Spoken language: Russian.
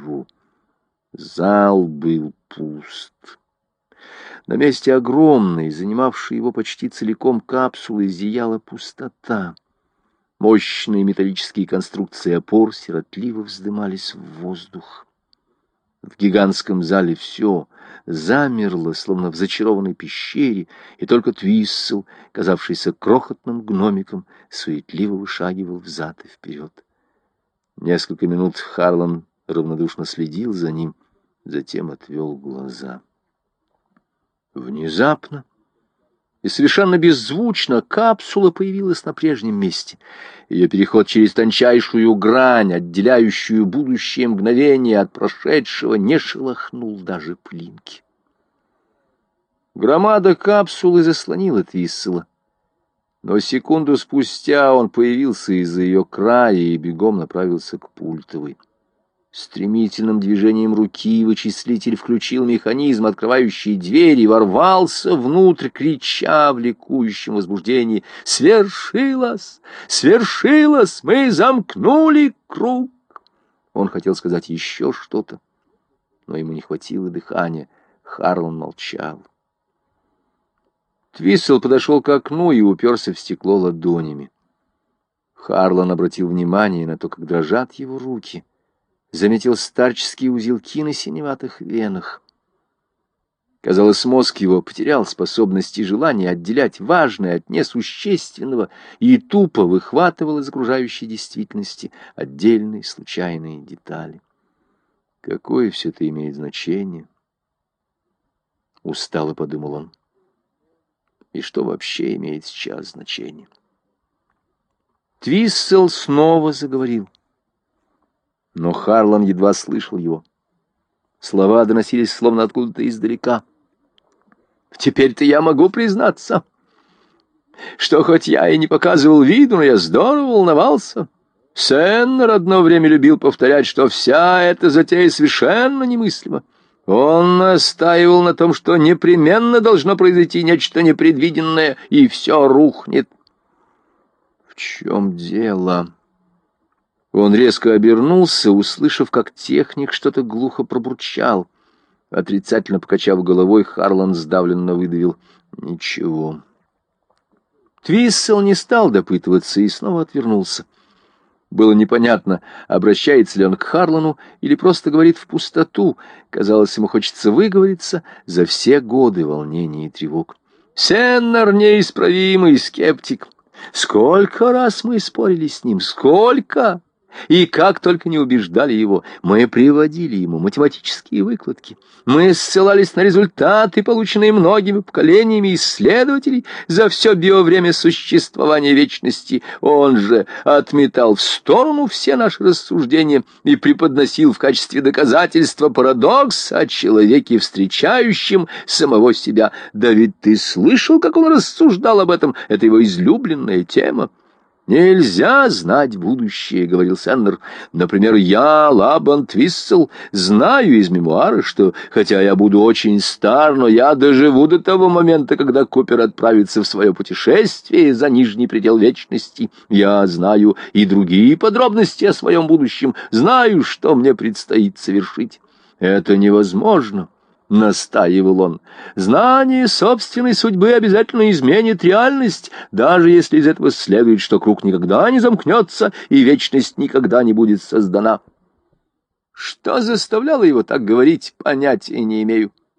него. Зал был пуст. На месте огромной, занимавшей его почти целиком капсулы, зияла пустота. Мощные металлические конструкции опор сиротливо вздымались в воздух. В гигантском зале все замерло, словно в зачарованной пещере, и только Твиссел, казавшийся крохотным гномиком, суетливо вышагивал взад и вперед. Несколько минут Харлан равнодушно следил за ним, затем отвел глаза. Внезапно и совершенно беззвучно капсула появилась на прежнем месте. Ее переход через тончайшую грань, отделяющую будущее мгновение от прошедшего, не шелохнул даже пылинки. Громада капсулы заслонила Твиссела. Но секунду спустя он появился из-за ее края и бегом направился к пультовой. Стремительным движением руки вычислитель включил механизм, открывающий дверь, и ворвался внутрь, крича в ликующем возбуждении «Свершилось! Свершилось! Мы замкнули круг!» Он хотел сказать еще что-то, но ему не хватило дыхания. Харлан молчал. Твиссел подошел к окну и уперся в стекло ладонями. Харлан обратил внимание на то, как дрожат его руки — заметил старческие узелки на синеватых венах. Казалось, мозг его потерял способность и желание отделять важное от несущественного и тупо выхватывал из окружающей действительности отдельные случайные детали. Какое все это имеет значение? Устало подумал он. И что вообще имеет сейчас значение? Твиссел снова заговорил но Харлан едва слышал его. Слова доносились словно откуда-то издалека. «Теперь-то я могу признаться, что хоть я и не показывал виду, но я здорово волновался. Сеннер одно время любил повторять, что вся эта затея совершенно немыслима. Он настаивал на том, что непременно должно произойти нечто непредвиденное, и все рухнет. В чем дело?» Он резко обернулся, услышав, как техник что-то глухо пробурчал. Отрицательно покачав головой, Харлан сдавленно выдавил «Ничего». Твиссел не стал допытываться и снова отвернулся. Было непонятно, обращается ли он к Харлану или просто говорит в пустоту. Казалось, ему хочется выговориться за все годы волнений и тревог. «Сеннер неисправимый скептик. Сколько раз мы спорили с ним, сколько!» И как только не убеждали его, мы приводили ему математические выкладки. Мы ссылались на результаты, полученные многими поколениями исследователей за все биовремя существования вечности. Он же отметал в сторону все наши рассуждения и преподносил в качестве доказательства парадокс о человеке, встречающем самого себя. Да ведь ты слышал, как он рассуждал об этом? Это его излюбленная тема. «Нельзя знать будущее», — говорил Сеннер. «Например, я, Лабан Твиссел, знаю из мемуара, что, хотя я буду очень стар, но я доживу до того момента, когда Купер отправится в свое путешествие за нижний предел вечности. Я знаю и другие подробности о своем будущем, знаю, что мне предстоит совершить. Это невозможно» настаивал он. Знание собственной судьбы обязательно изменит реальность, даже если из этого следует, что круг никогда не замкнется и вечность никогда не будет создана. Что заставляло его так говорить, понятия не имею.